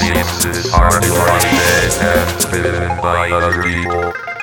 This are hardly one day have been by other people.